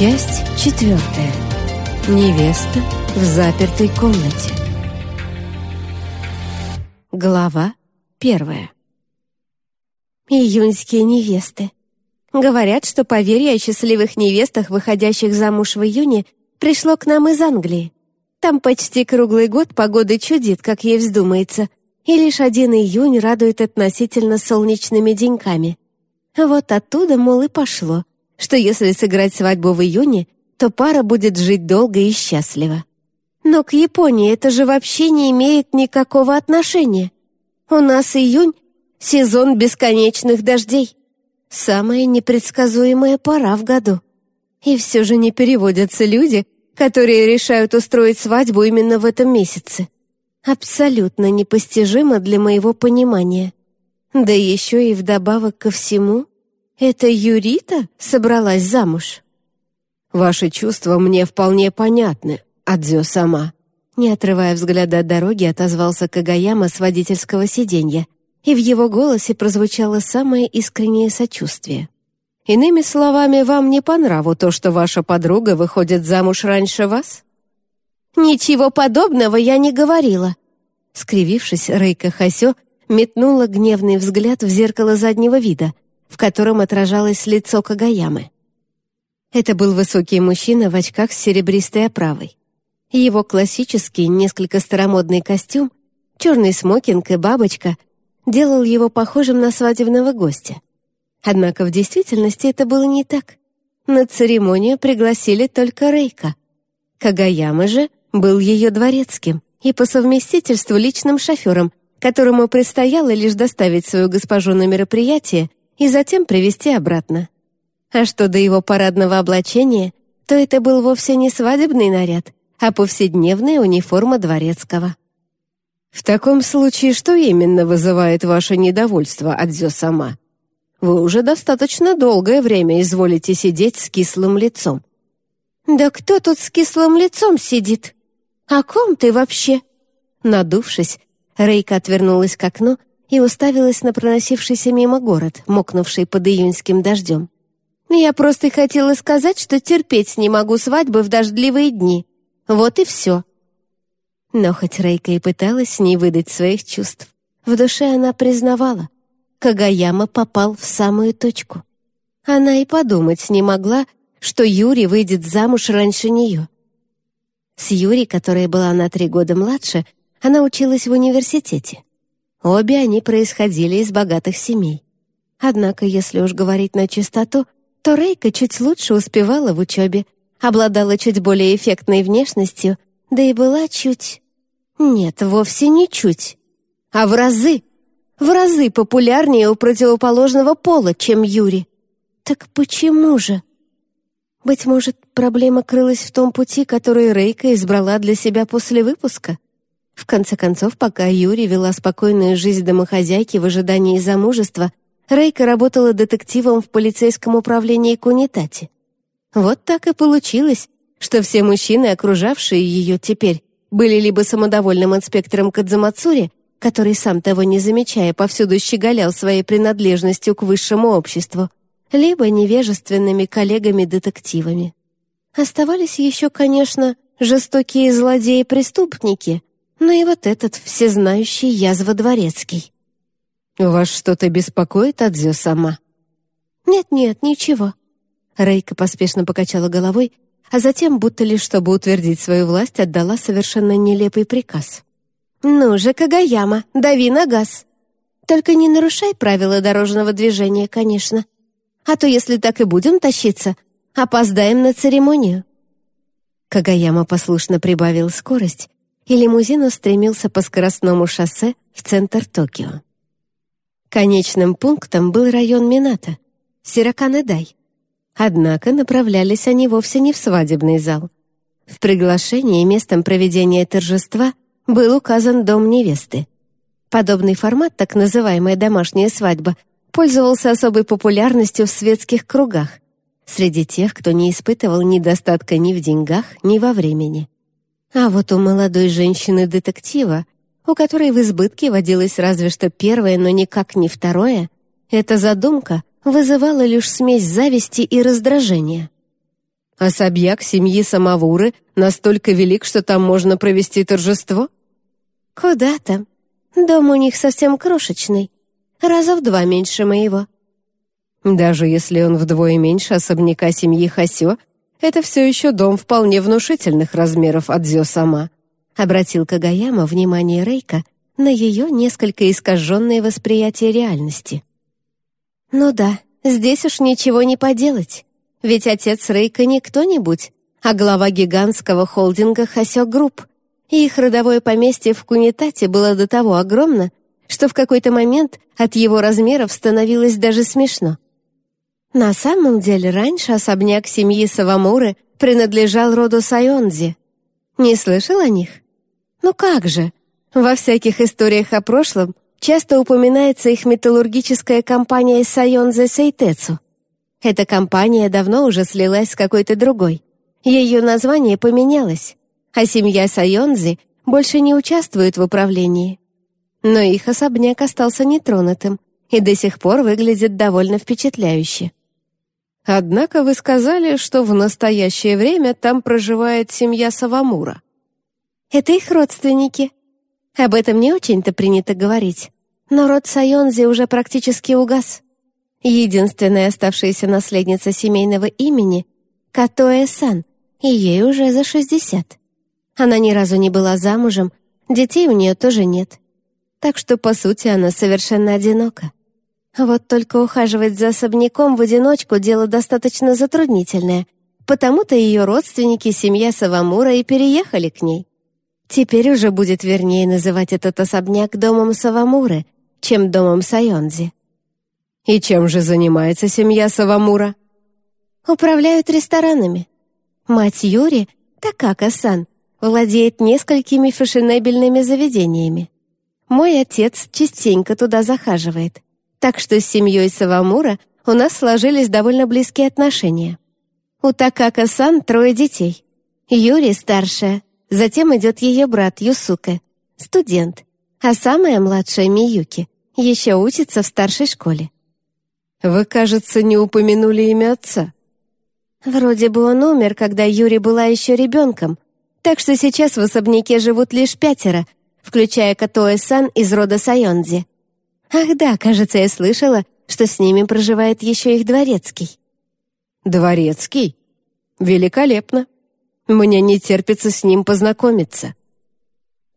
Часть четвертая. Невеста в запертой комнате. Глава первая. Июньские невесты. Говорят, что поверье о счастливых невестах, выходящих замуж в июне, пришло к нам из Англии. Там почти круглый год погода чудит, как ей вздумается, и лишь один июнь радует относительно солнечными деньками. Вот оттуда, мол, и пошло, что если сыграть свадьбу в июне, то пара будет жить долго и счастливо. Но к Японии это же вообще не имеет никакого отношения. У нас июнь — сезон бесконечных дождей. Самая непредсказуемая пора в году. И все же не переводятся люди, которые решают устроить свадьбу именно в этом месяце. Абсолютно непостижимо для моего понимания. Да еще и вдобавок ко всему, это Юрита собралась замуж. Ваши чувства мне вполне понятны, Адзё сама. Не отрывая взгляда от дороги, отозвался Кагаяма с водительского сиденья, и в его голосе прозвучало самое искреннее сочувствие. «Иными словами, вам не по нраву то, что ваша подруга выходит замуж раньше вас?» «Ничего подобного я не говорила». Скривившись, Рейка Хасё метнула гневный взгляд в зеркало заднего вида, в котором отражалось лицо Кагаямы. Это был высокий мужчина в очках с серебристой оправой. Его классический, несколько старомодный костюм, черный смокинг и бабочка делал его похожим на свадебного гостя. Однако в действительности это было не так. На церемонию пригласили только Рейка. Кагаяма же был ее дворецким и по совместительству личным шофером, которому предстояло лишь доставить свою госпожу на мероприятие и затем привезти обратно. А что до его парадного облачения, то это был вовсе не свадебный наряд, а повседневная униформа дворецкого. «В таком случае что именно вызывает ваше недовольство, Адзё сама? Вы уже достаточно долгое время изволите сидеть с кислым лицом». «Да кто тут с кислым лицом сидит? О ком ты вообще?» Надувшись, Рейка отвернулась к окну и уставилась на проносившийся мимо город, мокнувший под июньским дождем. «Я просто хотела сказать, что терпеть не могу свадьбы в дождливые дни. Вот и все». Но хоть Рейка и пыталась не выдать своих чувств, в душе она признавала, Кагаяма попал в самую точку. Она и подумать не могла, что Юри выйдет замуж раньше нее. С Юри, которая была на три года младше, она училась в университете. Обе они происходили из богатых семей. Однако, если уж говорить на чистоту, то Рейка чуть лучше успевала в учебе, обладала чуть более эффектной внешностью, да и была чуть... Нет, вовсе не чуть, а в разы. В разы популярнее у противоположного пола, чем Юри. Так почему же? Быть может, проблема крылась в том пути, который Рейка избрала для себя после выпуска? В конце концов, пока Юри вела спокойную жизнь домохозяйки в ожидании замужества, Рейка работала детективом в полицейском управлении Кунитати. Вот так и получилось, что все мужчины, окружавшие ее теперь, были либо самодовольным инспектором Кадзамацури, который, сам того не замечая, повсюду щеголял своей принадлежностью к высшему обществу, либо невежественными коллегами-детективами. Оставались еще, конечно, жестокие злодеи-преступники, но и вот этот всезнающий язва дворецкий. «Вас что-то беспокоит, Адзё сама?» «Нет-нет, ничего». Рейка поспешно покачала головой, а затем, будто лишь чтобы утвердить свою власть, отдала совершенно нелепый приказ. «Ну же, Кагаяма, дави на газ. Только не нарушай правила дорожного движения, конечно. А то, если так и будем тащиться, опоздаем на церемонию». Кагаяма послушно прибавил скорость, и лимузин устремился по скоростному шоссе в центр Токио. Конечным пунктом был район Минато, Сираканедай. Однако направлялись они вовсе не в свадебный зал. В приглашении местом проведения торжества был указан дом невесты. Подобный формат, так называемая домашняя свадьба, пользовался особой популярностью в светских кругах, среди тех, кто не испытывал недостатка ни в деньгах, ни во времени. А вот у молодой женщины-детектива, у которой в избытке водилось разве что первое, но никак не второе, эта задумка вызывала лишь смесь зависти и раздражения. Особняк семьи Самовуры настолько велик, что там можно провести торжество? Куда там? Дом у них совсем крошечный, раза в два меньше моего. Даже если он вдвое меньше особняка семьи Хасё, это все еще дом вполне внушительных размеров Адзё сама. Обратил Кагаяма внимание Рейка на ее несколько искаженное восприятие реальности. «Ну да, здесь уж ничего не поделать, ведь отец Рейка не кто-нибудь, а глава гигантского холдинга Хасё Групп, и их родовое поместье в Кунитате было до того огромно, что в какой-то момент от его размеров становилось даже смешно. На самом деле, раньше особняк семьи Савамуры принадлежал роду Сайонзи. Не слышал о них? Ну как же? Во всяких историях о прошлом часто упоминается их металлургическая компания Сайонзе Сейтецу. Эта компания давно уже слилась с какой-то другой. Ее название поменялось, а семья Сайонзи больше не участвует в управлении. Но их особняк остался нетронутым и до сих пор выглядит довольно впечатляюще. Однако вы сказали, что в настоящее время там проживает семья Савамура. Это их родственники. Об этом не очень-то принято говорить. Но род Сайонзи уже практически угас. Единственная оставшаяся наследница семейного имени — Катоэ-сан, и ей уже за шестьдесят. Она ни разу не была замужем, детей у нее тоже нет. Так что, по сути, она совершенно одинока. Вот только ухаживать за особняком в одиночку дело достаточно затруднительное, потому-то ее родственники, семья Савамура и переехали к ней. Теперь уже будет вернее называть этот особняк домом Савамуры, чем домом Сайонзи. И чем же занимается семья Савамура? Управляют ресторанами. Мать Юри, Такака-сан, владеет несколькими фешенебельными заведениями. Мой отец частенько туда захаживает — так что с семьей Савамура у нас сложились довольно близкие отношения. У Такака-сан трое детей. Юри старшая, затем идет ее брат Юсука, студент, а самая младшая Миюки еще учится в старшей школе. Вы, кажется, не упомянули имя отца. Вроде бы он умер, когда Юри была еще ребенком, так что сейчас в особняке живут лишь пятеро, включая Катоэ-сан из рода Сайонзи. Ах да, кажется, я слышала, что с ними проживает еще их дворецкий. Дворецкий? Великолепно. Мне не терпится с ним познакомиться.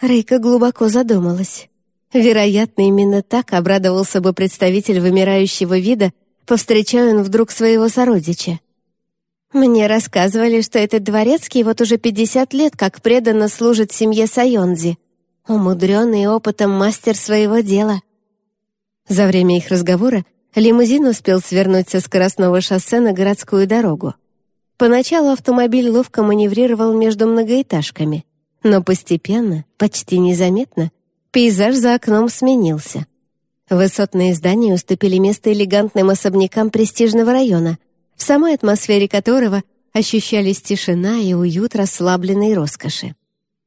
Рейка глубоко задумалась. Вероятно, именно так обрадовался бы представитель вымирающего вида, повстречая он вдруг своего сородича. Мне рассказывали, что этот дворецкий вот уже 50 лет как преданно служит семье Сайонзи. Умудренный опытом мастер своего дела. За время их разговора лимузин успел свернуть со скоростного шоссе на городскую дорогу. Поначалу автомобиль ловко маневрировал между многоэтажками, но постепенно, почти незаметно, пейзаж за окном сменился. Высотные здания уступили место элегантным особнякам престижного района, в самой атмосфере которого ощущались тишина и уют расслабленной роскоши.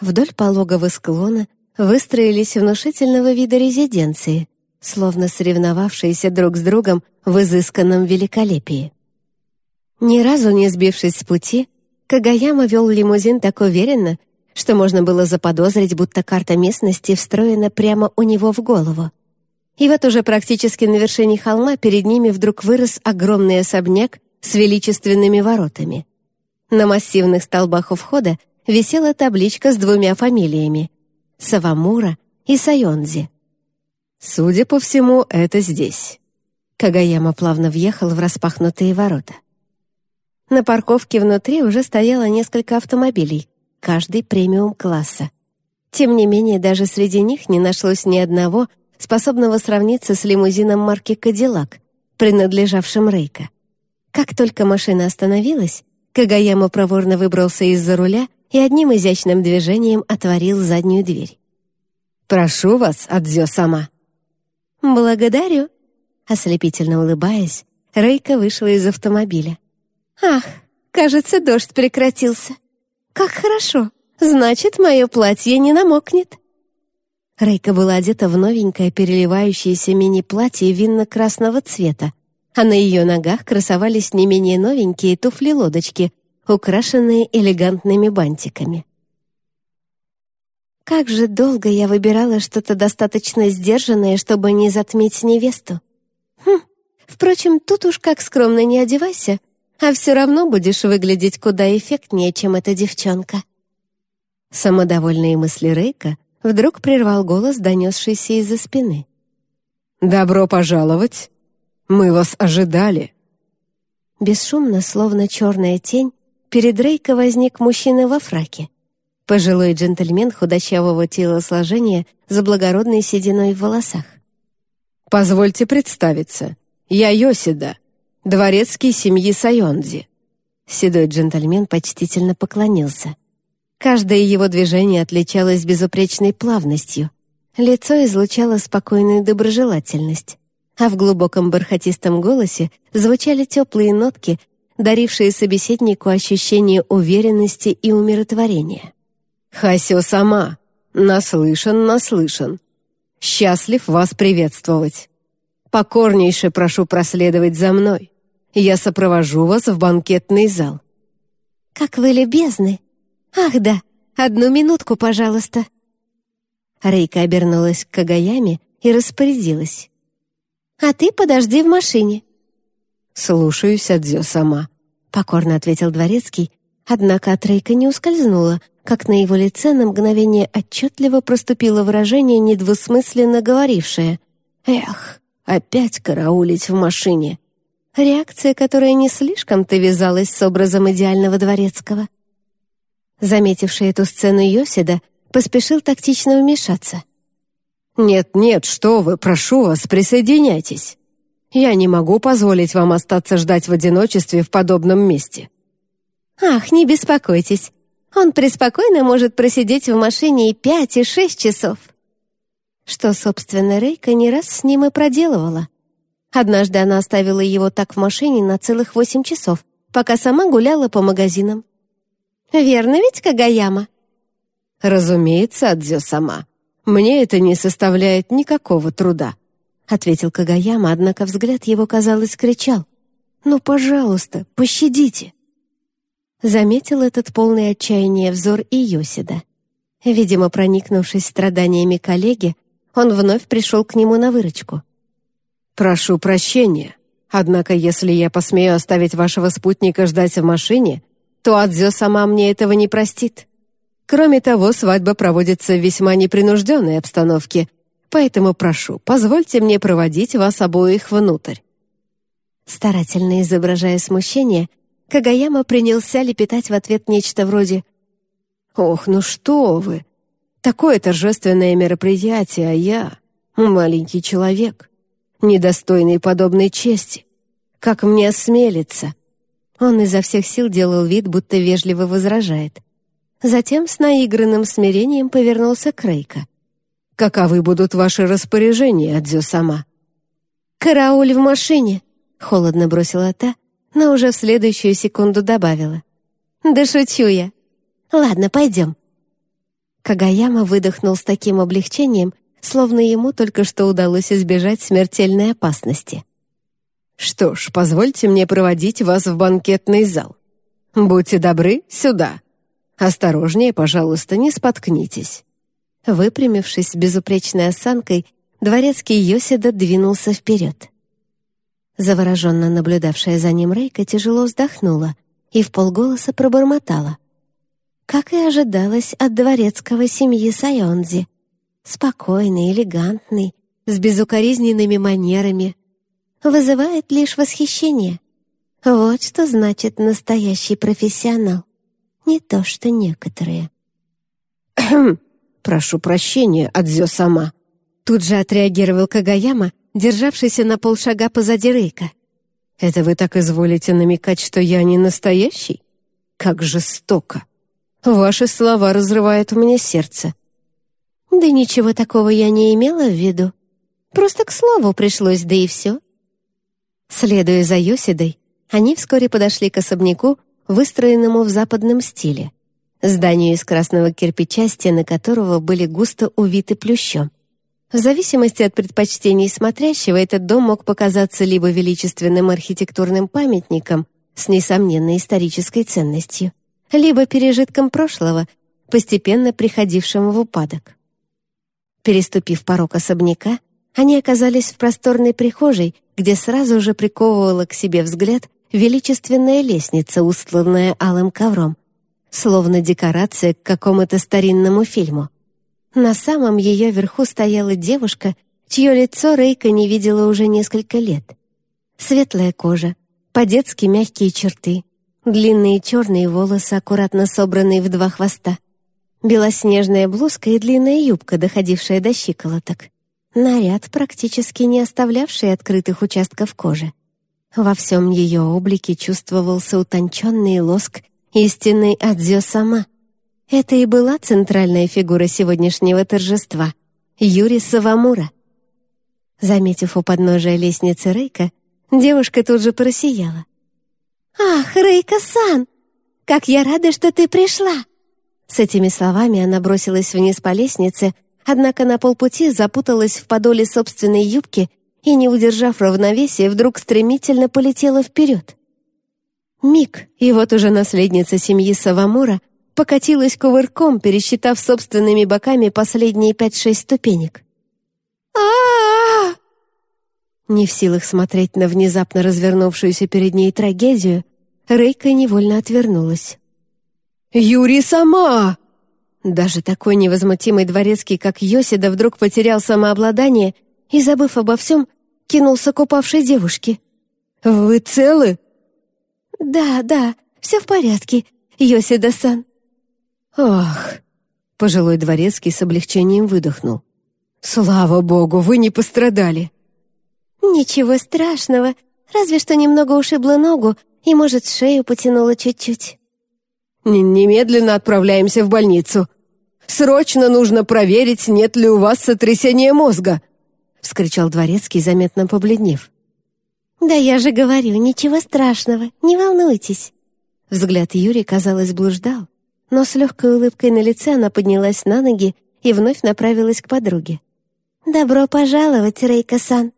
Вдоль пологого склона выстроились внушительного вида резиденции, словно соревновавшиеся друг с другом в изысканном великолепии. Ни разу не сбившись с пути, Кагаяма вел лимузин так уверенно, что можно было заподозрить, будто карта местности встроена прямо у него в голову. И вот уже практически на вершине холма перед ними вдруг вырос огромный особняк с величественными воротами. На массивных столбах у входа висела табличка с двумя фамилиями — Савамура и Сайонзи. Судя по всему, это здесь. Кагаяма плавно въехал в распахнутые ворота. На парковке внутри уже стояло несколько автомобилей, каждый премиум-класса. Тем не менее, даже среди них не нашлось ни одного, способного сравниться с лимузином марки «Кадиллак», принадлежавшим Рейка. Как только машина остановилась, Кагаяма проворно выбрался из-за руля и одним изящным движением отворил заднюю дверь. «Прошу вас, Адзё сама», «Благодарю». Ослепительно улыбаясь, Рейка вышла из автомобиля. «Ах, кажется, дождь прекратился. Как хорошо. Значит, мое платье не намокнет». Рейка была одета в новенькое переливающееся мини-платье винно-красного цвета, а на ее ногах красовались не менее новенькие туфли-лодочки украшенные элегантными бантиками. Как же долго я выбирала что-то достаточно сдержанное, чтобы не затмить невесту. Хм, впрочем, тут уж как скромно не одевайся, а все равно будешь выглядеть куда эффектнее, чем эта девчонка. Самодовольные мысли Рейка вдруг прервал голос, донесшийся из-за спины. «Добро пожаловать! Мы вас ожидали!» Бесшумно, словно черная тень, перед Рейка возник мужчина во фраке. Пожилой джентльмен худощавого телосложения за благородной сединой в волосах. «Позвольте представиться. Я Йосида, дворецкий семьи Сайонзи». Седой джентльмен почтительно поклонился. Каждое его движение отличалось безупречной плавностью. Лицо излучало спокойную доброжелательность, а в глубоком бархатистом голосе звучали теплые нотки, дарившие собеседнику ощущение уверенности и умиротворения. Хасио сама. Наслышан, наслышан. Счастлив вас приветствовать. Покорнейше прошу проследовать за мной. Я сопровожу вас в банкетный зал». «Как вы любезны! Ах да, одну минутку, пожалуйста!» Рейка обернулась к Кагаяме и распорядилась. «А ты подожди в машине». «Слушаюсь, Адзё сама», — покорно ответил дворецкий, однако от Рейка не ускользнула, как на его лице на мгновение отчетливо проступило выражение, недвусмысленно говорившее «Эх, опять караулить в машине». Реакция, которая не слишком-то вязалась с образом идеального дворецкого. Заметивший эту сцену Йосида, поспешил тактично вмешаться. «Нет-нет, что вы, прошу вас, присоединяйтесь. Я не могу позволить вам остаться ждать в одиночестве в подобном месте». «Ах, не беспокойтесь, он преспокойно может просидеть в машине и пять, и шесть часов. Что, собственно, Рейка не раз с ним и проделывала. Однажды она оставила его так в машине на целых восемь часов, пока сама гуляла по магазинам. «Верно ведь, Кагаяма?» «Разумеется, Адзё сама. Мне это не составляет никакого труда», — ответил Кагаяма, однако взгляд его, казалось, кричал. «Ну, пожалуйста, пощадите!» Заметил этот полный отчаяния взор и Йосида. Видимо, проникнувшись страданиями коллеги, он вновь пришел к нему на выручку. «Прошу прощения, однако если я посмею оставить вашего спутника ждать в машине, то Адзё сама мне этого не простит. Кроме того, свадьба проводится в весьма непринужденной обстановке, поэтому прошу, позвольте мне проводить вас обоих внутрь». Старательно изображая смущение, Кагаяма принялся лепетать в ответ нечто вроде «Ох, ну что вы! Такое торжественное мероприятие, а я — маленький человек, недостойный подобной чести. Как мне осмелиться?» Он изо всех сил делал вид, будто вежливо возражает. Затем с наигранным смирением повернулся к Рейка. «Каковы будут ваши распоряжения, Адзё сама?» «Карауль в машине!» — холодно бросила та, но уже в следующую секунду добавила. «Да шучу я. Ладно, пойдем». Кагаяма выдохнул с таким облегчением, словно ему только что удалось избежать смертельной опасности. «Что ж, позвольте мне проводить вас в банкетный зал. Будьте добры, сюда. Осторожнее, пожалуйста, не споткнитесь». Выпрямившись с безупречной осанкой, дворецкий Йосида двинулся вперед. Завороженно наблюдавшая за ним Рейка тяжело вздохнула и в полголоса пробормотала. Как и ожидалось от дворецкого семьи Сайонзи. Спокойный, элегантный, с безукоризненными манерами. Вызывает лишь восхищение. Вот что значит настоящий профессионал. Не то что некоторые. «Прошу прощения, Адзё сама», Тут же отреагировал Кагаяма, державшийся на полшага позади Рейка. «Это вы так изволите намекать, что я не настоящий? Как жестоко! Ваши слова разрывают у меня сердце». «Да ничего такого я не имела в виду. Просто к слову пришлось, да и все». Следуя за Йосидой, они вскоре подошли к особняку, выстроенному в западном стиле, зданию из красного кирпича, стены которого были густо увиты плющом. В зависимости от предпочтений смотрящего, этот дом мог показаться либо величественным архитектурным памятником, с несомненной исторической ценностью, либо пережитком прошлого, постепенно приходившим в упадок. Переступив порог особняка, они оказались в просторной прихожей, где сразу же приковывала к себе взгляд величественная лестница, устланная алым ковром, словно декорация к какому-то старинному фильму. На самом ее верху стояла девушка, чье лицо Рейка не видела уже несколько лет. Светлая кожа, по-детски мягкие черты, длинные черные волосы, аккуратно собранные в два хвоста, белоснежная блузка и длинная юбка, доходившая до щиколоток. Наряд, практически не оставлявший открытых участков кожи. Во всем ее облике чувствовался утонченный лоск истинной Адзё сама. Это и была центральная фигура сегодняшнего торжества — Юри Савамура. Заметив у подножия лестницы Рейка, девушка тут же просияла. «Ах, Рейка-сан! Как я рада, что ты пришла!» С этими словами она бросилась вниз по лестнице, однако на полпути запуталась в подоле собственной юбки и, не удержав равновесия, вдруг стремительно полетела вперед. Миг, и вот уже наследница семьи Савамура покатилась кувырком, пересчитав собственными боками последние пять-шесть ступенек. а Не в силах смотреть на внезапно развернувшуюся перед ней трагедию, Рейка невольно отвернулась. «Юри сама!» Даже такой невозмутимый дворецкий, как Йосида, вдруг потерял самообладание и, забыв обо всем, кинулся к упавшей девушке. «Вы целы?» «Да, да, все в порядке, Йосида-сан». «Ах!» — пожилой дворецкий с облегчением выдохнул. «Слава богу, вы не пострадали!» «Ничего страшного, разве что немного ушибла ногу и, может, шею потянула чуть-чуть». «Немедленно отправляемся в больницу. Срочно нужно проверить, нет ли у вас сотрясения мозга!» — вскричал дворецкий, заметно побледнев. «Да я же говорю, ничего страшного, не волнуйтесь». Взгляд Юри, казалось, блуждал, но с легкой улыбкой на лице она поднялась на ноги и вновь направилась к подруге. «Добро пожаловать, Рейка-сан!»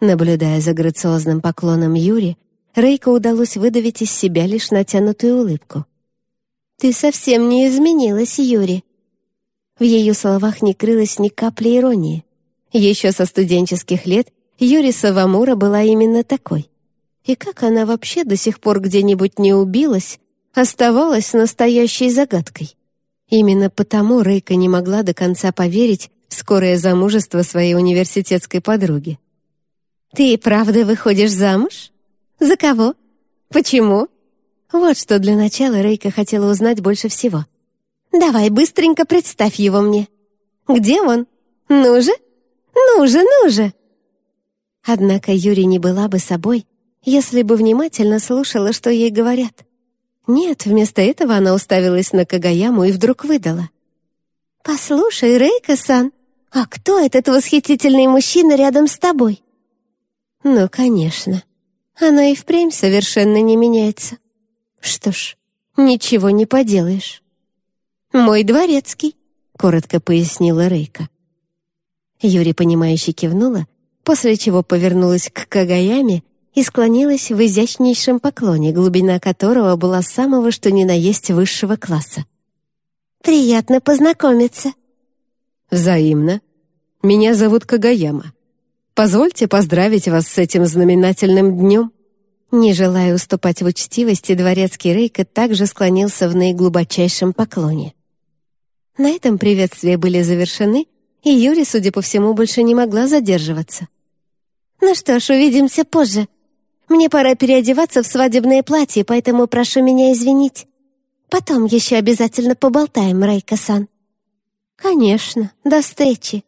Наблюдая за грациозным поклоном Юри, Рейка удалось выдавить из себя лишь натянутую улыбку. «Ты совсем не изменилась, Юри!» В ее словах не крылось ни капли иронии. Еще со студенческих лет Юри Савамура была именно такой. И как она вообще до сих пор где-нибудь не убилась, оставалась настоящей загадкой. Именно потому Рейка не могла до конца поверить в скорое замужество своей университетской подруги. «Ты и правда выходишь замуж? За кого? Почему?» Вот что для начала Рейка хотела узнать больше всего. «Давай быстренько представь его мне. Где он? Ну же, ну же, ну же!» Однако Юри не была бы собой, если бы внимательно слушала, что ей говорят. Нет, вместо этого она уставилась на Кагаяму и вдруг выдала. «Послушай, Рейка-сан, а кто этот восхитительный мужчина рядом с тобой?» «Ну, конечно. Она и впрямь совершенно не меняется. Что ж, ничего не поделаешь». «Мой дворецкий», — коротко пояснила Рейка. Юри, понимающе кивнула, после чего повернулась к Кагаяме и склонилась в изящнейшем поклоне, глубина которого была самого что ни на есть высшего класса. «Приятно познакомиться». «Взаимно. Меня зовут Кагаяма. Позвольте поздравить вас с этим знаменательным днем». Не желая уступать в учтивости, дворецкий Рейка также склонился в наиглубочайшем поклоне. На этом приветствия были завершены, и Юри, судя по всему, больше не могла задерживаться. «Ну что ж, увидимся позже. Мне пора переодеваться в свадебное платье, поэтому прошу меня извинить. Потом еще обязательно поболтаем, Рейка-сан». «Конечно, до встречи».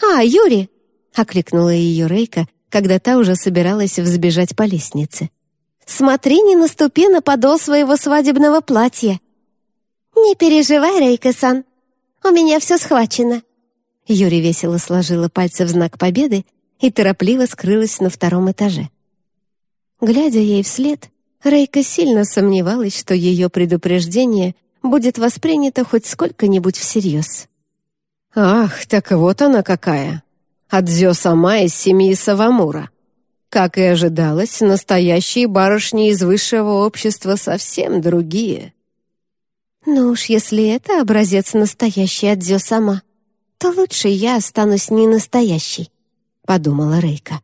«А, Юри!» — окликнула ее Рейка, когда та уже собиралась взбежать по лестнице. «Смотри, не наступи на подол своего свадебного платья». «Не переживай, Рейка-сан, у меня все схвачено». Юри весело сложила пальцы в знак победы и торопливо скрылась на втором этаже. Глядя ей вслед, Рейка сильно сомневалась, что ее предупреждение будет воспринято хоть сколько-нибудь всерьез. «Ах, так вот она какая! Адзё сама из семьи Савамура!» Как и ожидалось, настоящие барышни из высшего общества совсем другие. Ну уж если это образец настоящей Адзё сама, то лучше я останусь не настоящей, подумала Рейка.